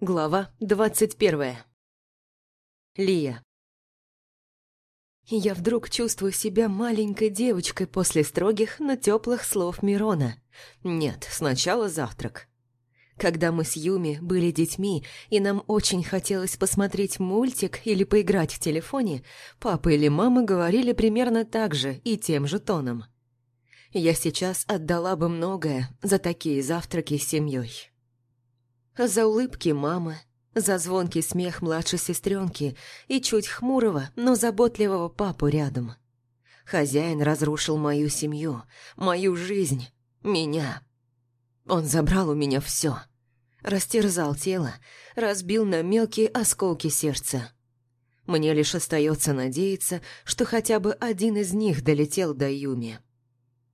Глава двадцать первая. Лия. Я вдруг чувствую себя маленькой девочкой после строгих, но теплых слов Мирона. Нет, сначала завтрак. Когда мы с Юми были детьми, и нам очень хотелось посмотреть мультик или поиграть в телефоне, папа или мама говорили примерно так же и тем же тоном. Я сейчас отдала бы многое за такие завтраки с семьей. За улыбки мамы, за звонкий смех младшей сестренки и чуть хмурого, но заботливого папу рядом. Хозяин разрушил мою семью, мою жизнь, меня. Он забрал у меня все. Растерзал тело, разбил на мелкие осколки сердца. Мне лишь остается надеяться, что хотя бы один из них долетел до Юми.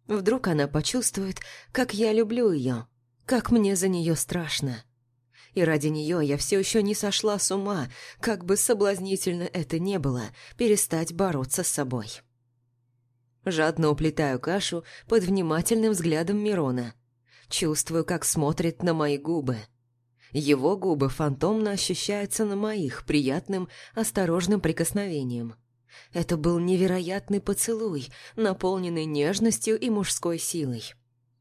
Вдруг она почувствует, как я люблю ее, как мне за нее страшно. И ради нее я все еще не сошла с ума, как бы соблазнительно это не было, перестать бороться с собой. Жадно уплетаю кашу под внимательным взглядом Мирона. Чувствую, как смотрит на мои губы. Его губы фантомно ощущаются на моих приятным, осторожным прикосновением. Это был невероятный поцелуй, наполненный нежностью и мужской силой.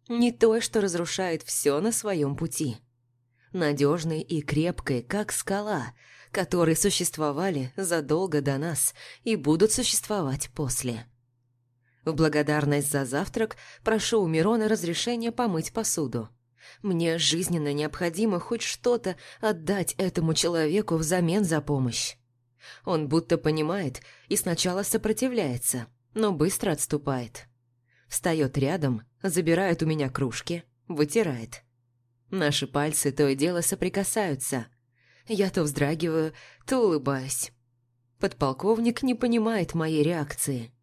Не той, что разрушает все на своем пути надежной и крепкой, как скала, которые существовали задолго до нас и будут существовать после. В благодарность за завтрак прошу у Мирона разрешения помыть посуду. Мне жизненно необходимо хоть что-то отдать этому человеку взамен за помощь. Он будто понимает и сначала сопротивляется, но быстро отступает. Встает рядом, забирает у меня кружки, вытирает. Наши пальцы то и дело соприкасаются. Я то вздрагиваю, то улыбаюсь. Подполковник не понимает моей реакции.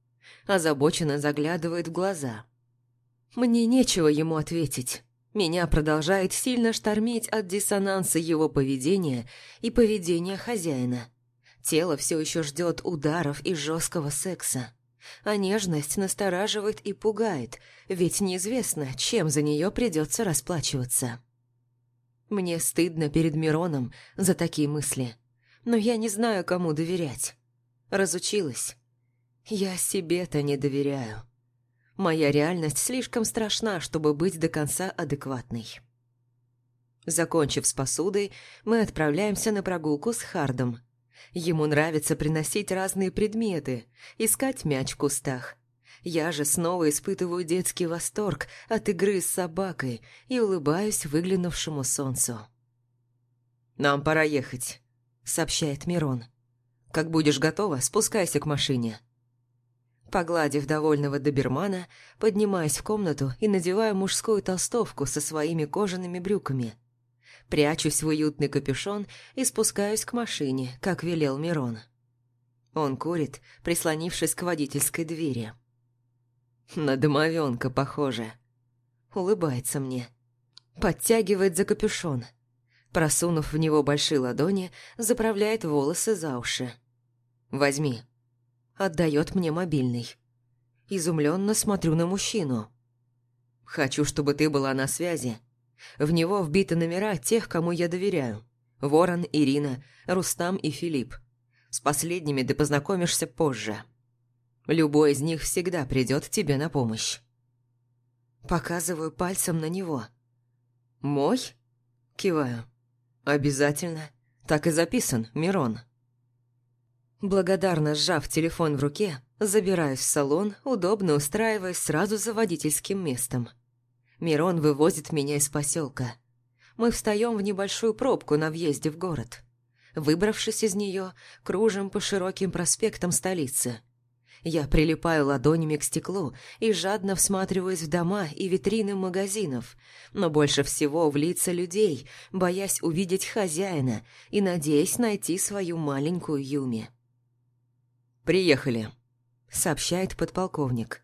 Озабоченно заглядывает в глаза. Мне нечего ему ответить. Меня продолжает сильно штормить от диссонанса его поведения и поведения хозяина. Тело все еще ждет ударов и жесткого секса. А нежность настораживает и пугает, ведь неизвестно, чем за нее придется расплачиваться. Мне стыдно перед Мироном за такие мысли. Но я не знаю, кому доверять. Разучилась. Я себе-то не доверяю. Моя реальность слишком страшна, чтобы быть до конца адекватной. Закончив с посудой, мы отправляемся на прогулку с Хардом. Ему нравится приносить разные предметы, искать мяч в кустах, я же снова испытываю детский восторг от игры с собакой и улыбаюсь выглянувшему солнцу. «Нам пора ехать», — сообщает Мирон. «Как будешь готова, спускайся к машине». Погладив довольного добермана, поднимаюсь в комнату и надеваю мужскую толстовку со своими кожаными брюками. Прячусь в уютный капюшон и спускаюсь к машине, как велел Мирон. Он курит, прислонившись к водительской двери. На домовенка похоже. Улыбается мне. Подтягивает за капюшон. Просунув в него большие ладони, заправляет волосы за уши. «Возьми». Отдает мне мобильный. Изумленно смотрю на мужчину. «Хочу, чтобы ты была на связи. В него вбиты номера тех, кому я доверяю. Ворон, Ирина, Рустам и Филипп. С последними ты познакомишься позже». Любой из них всегда придет тебе на помощь. Показываю пальцем на него. «Мой?» Киваю. «Обязательно. Так и записан, Мирон». Благодарно сжав телефон в руке, забираюсь в салон, удобно устраиваясь сразу за водительским местом. Мирон вывозит меня из поселка. Мы встаем в небольшую пробку на въезде в город. Выбравшись из нее, кружим по широким проспектам столицы – я прилипаю ладонями к стеклу и жадно всматриваюсь в дома и витрины магазинов, но больше всего в лица людей, боясь увидеть хозяина и надеясь найти свою маленькую Юми. «Приехали», — сообщает подполковник.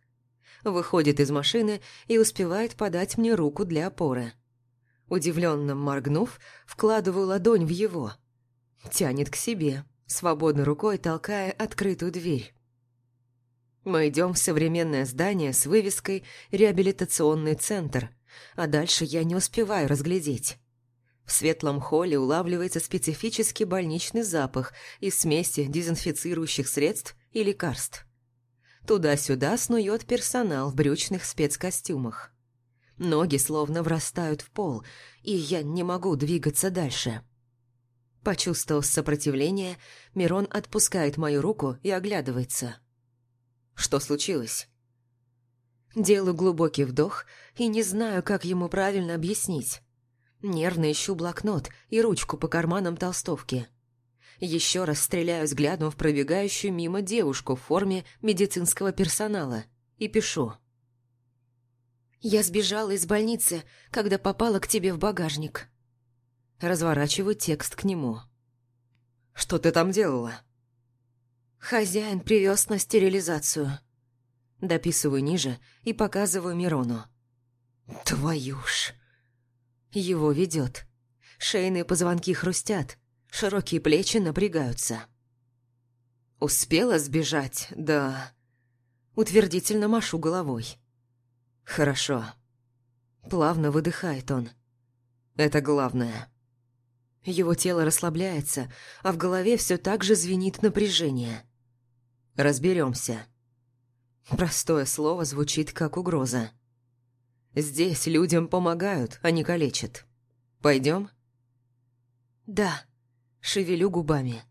Выходит из машины и успевает подать мне руку для опоры. Удивленно моргнув, вкладываю ладонь в его. Тянет к себе, свободной рукой толкая открытую дверь. Мы идем в современное здание с вывеской «Реабилитационный центр», а дальше я не успеваю разглядеть. В светлом холле улавливается специфический больничный запах из смеси дезинфицирующих средств и лекарств. Туда-сюда снует персонал в брючных спецкостюмах. Ноги словно врастают в пол, и я не могу двигаться дальше. Почувствовав сопротивление, Мирон отпускает мою руку и оглядывается. Что случилось? Делаю глубокий вдох и не знаю, как ему правильно объяснить. Нервно ищу блокнот и ручку по карманам толстовки. Еще раз стреляю взглядом в пробегающую мимо девушку в форме медицинского персонала и пишу. «Я сбежала из больницы, когда попала к тебе в багажник». Разворачиваю текст к нему. «Что ты там делала?» «Хозяин привез на стерилизацию». Дописываю ниже и показываю Мирону. «Твою ж!» Его ведет. Шейные позвонки хрустят, широкие плечи напрягаются. «Успела сбежать, да...» Утвердительно машу головой. «Хорошо». Плавно выдыхает он. «Это главное». Его тело расслабляется, а в голове все так же звенит напряжение. Разберемся. Простое слово звучит как угроза. Здесь людям помогают, а не калечат. Пойдем? Да. Шевелю губами.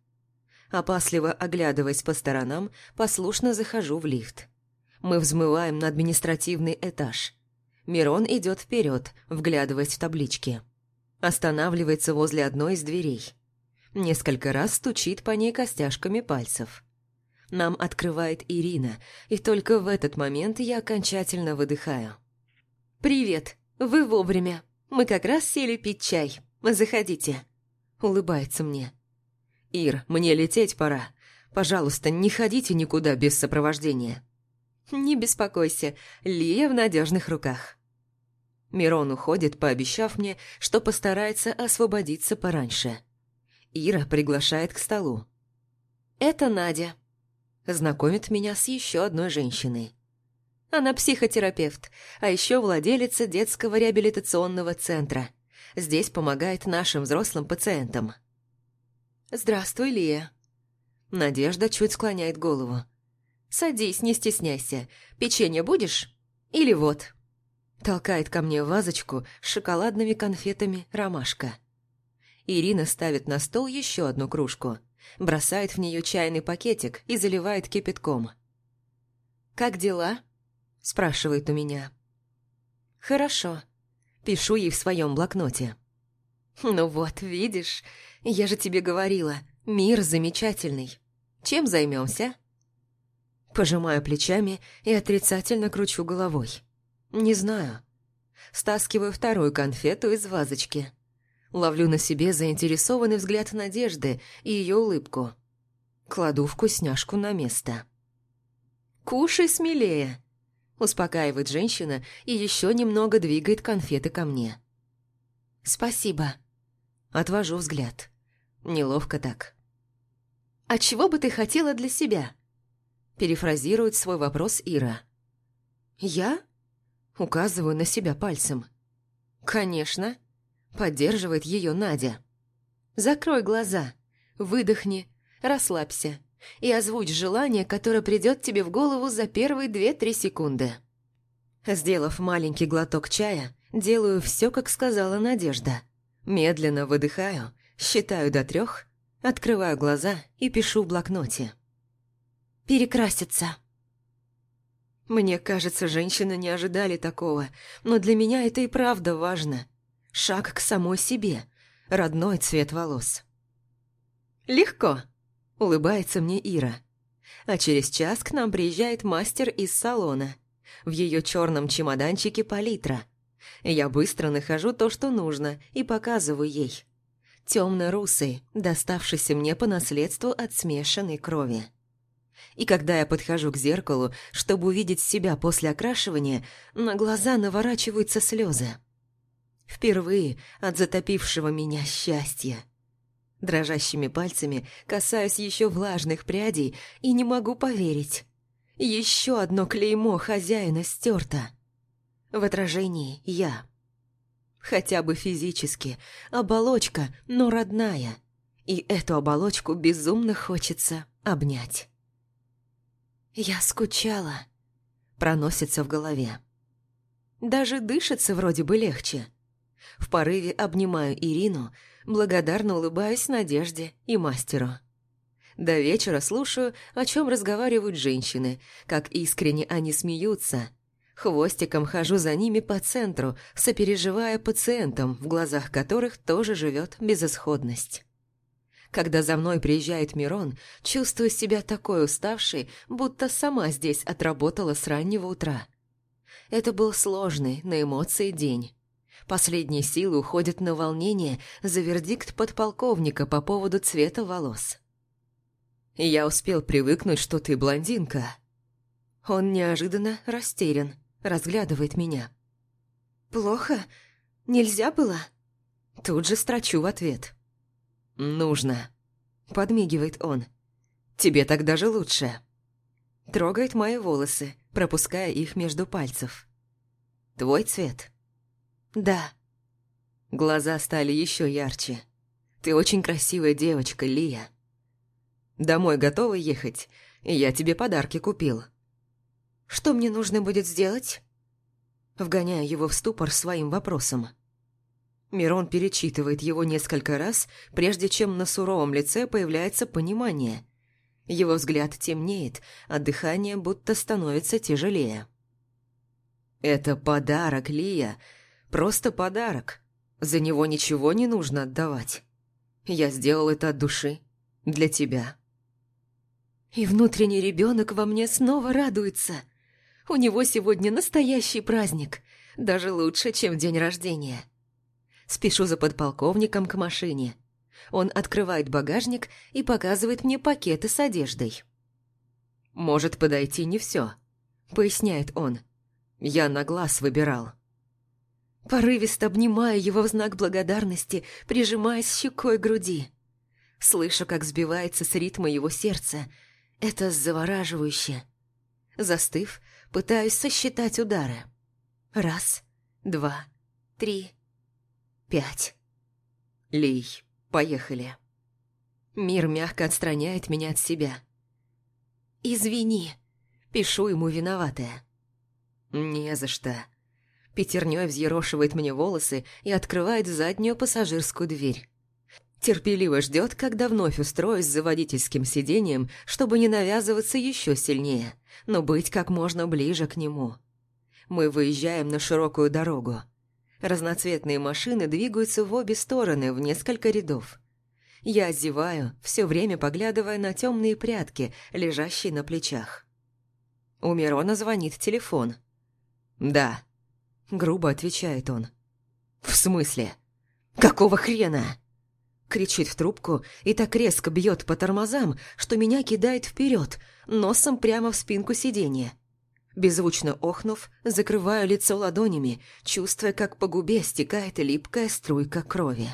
Опасливо оглядываясь по сторонам, послушно захожу в лифт. Мы взмываем на административный этаж. Мирон идет вперед, вглядываясь в таблички. Останавливается возле одной из дверей. Несколько раз стучит по ней костяшками пальцев. Нам открывает Ирина, и только в этот момент я окончательно выдыхаю. «Привет, вы вовремя. Мы как раз сели пить чай. Заходите». Улыбается мне. «Ир, мне лететь пора. Пожалуйста, не ходите никуда без сопровождения». «Не беспокойся, Лия в надежных руках». Мирон уходит, пообещав мне, что постарается освободиться пораньше. Ира приглашает к столу. «Это Надя», знакомит меня с еще одной женщиной. Она психотерапевт, а еще владелица детского реабилитационного центра. Здесь помогает нашим взрослым пациентам. «Здравствуй, Лия». Надежда чуть склоняет голову. «Садись, не стесняйся. Печенье будешь? Или вот?» Толкает ко мне вазочку с шоколадными конфетами «Ромашка». Ирина ставит на стол еще одну кружку – бросает в нее чайный пакетик и заливает кипятком. «Как дела?» – спрашивает у меня. «Хорошо», – пишу ей в своем блокноте. «Ну вот, видишь, я же тебе говорила, мир замечательный. Чем займемся?» Пожимаю плечами и отрицательно кручу головой. «Не знаю». Стаскиваю вторую конфету из вазочки – Ловлю на себе заинтересованный взгляд Надежды и ее улыбку. Кладу вкусняшку на место. «Кушай смелее!» Успокаивает женщина и еще немного двигает конфеты ко мне. «Спасибо». Отвожу взгляд. Неловко так. «А чего бы ты хотела для себя?» Перефразирует свой вопрос Ира. «Я?» Указываю на себя пальцем. «Конечно. Поддерживает ее Надя. Закрой глаза, выдохни, расслабься и озвучь желание, которое придет тебе в голову за первые две-три секунды. Сделав маленький глоток чая, делаю все, как сказала Надежда. Медленно выдыхаю, считаю до трех, открываю глаза и пишу в блокноте. «Перекраситься». Мне кажется, женщины не ожидали такого, но для меня это и правда важно – Шаг к самой себе. Родной цвет волос. «Легко», — улыбается мне Ира. А через час к нам приезжает мастер из салона. В ее черном чемоданчике палитра. Я быстро нахожу то, что нужно, и показываю ей. Темно-русый, доставшийся мне по наследству от смешанной крови. И когда я подхожу к зеркалу, чтобы увидеть себя после окрашивания, на глаза наворачиваются слезы. Впервые от затопившего меня счастья. Дрожащими пальцами касаюсь еще влажных прядей и не могу поверить. Еще одно клеймо хозяина стерто. В отражении я. хотя бы физически, оболочка, но родная. И эту оболочку безумно хочется обнять. «Я скучала», — проносится в голове. Даже дышится вроде бы легче. В порыве обнимаю Ирину, благодарно улыбаюсь Надежде и мастеру. До вечера слушаю, о чем разговаривают женщины, как искренне они смеются. Хвостиком хожу за ними по центру, сопереживая пациентам, в глазах которых тоже живет безысходность. Когда за мной приезжает Мирон, чувствую себя такой уставшей, будто сама здесь отработала с раннего утра. Это был сложный, на эмоции день. Последние силы уходят на волнение за вердикт подполковника по поводу цвета волос. Я успел привыкнуть, что ты блондинка. Он неожиданно растерян, разглядывает меня. «Плохо? Нельзя было?» Тут же строчу в ответ. «Нужно», — подмигивает он. «Тебе так даже лучше». Трогает мои волосы, пропуская их между пальцев. «Твой цвет?» «Да». Глаза стали еще ярче. «Ты очень красивая девочка, Лия. Домой готова ехать? Я тебе подарки купил». «Что мне нужно будет сделать?» Вгоняя его в ступор своим вопросом. Мирон перечитывает его несколько раз, прежде чем на суровом лице появляется понимание. Его взгляд темнеет, а дыхание будто становится тяжелее. «Это подарок, Лия. Просто подарок. За него ничего не нужно отдавать. Я сделал это от души. Для тебя». И внутренний ребенок во мне снова радуется. У него сегодня настоящий праздник, даже лучше, чем день рождения. Спешу за подполковником к машине. Он открывает багажник и показывает мне пакеты с одеждой. «Может подойти не все», — поясняет он. «Я на глаз выбирал». Порывисто обнимаю его в знак благодарности, прижимаясь щекой груди. Слышу, как сбивается с ритма его сердца. Это завораживающе. Застыв, пытаюсь сосчитать удары. Раз, два, три, пять. Лей, поехали. Мир мягко отстраняет меня от себя. «Извини», — пишу ему виноватая. «Не за что». Пятерней взъерошивает мне волосы и открывает заднюю пассажирскую дверь. Терпеливо ждет, когда вновь устроюсь за водительским сиденьем, чтобы не навязываться еще сильнее, но быть как можно ближе к нему. Мы выезжаем на широкую дорогу. Разноцветные машины двигаются в обе стороны в несколько рядов. Я зеваю, все время поглядывая на темные прятки, лежащие на плечах. У Мирона звонит телефон. «Да», — грубо отвечает он. «В смысле? Какого хрена?» Кричит в трубку и так резко бьет по тормозам, что меня кидает вперед, носом прямо в спинку сиденья. Беззвучно охнув, закрываю лицо ладонями, чувствуя, как по губе стекает липкая струйка крови.